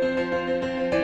Música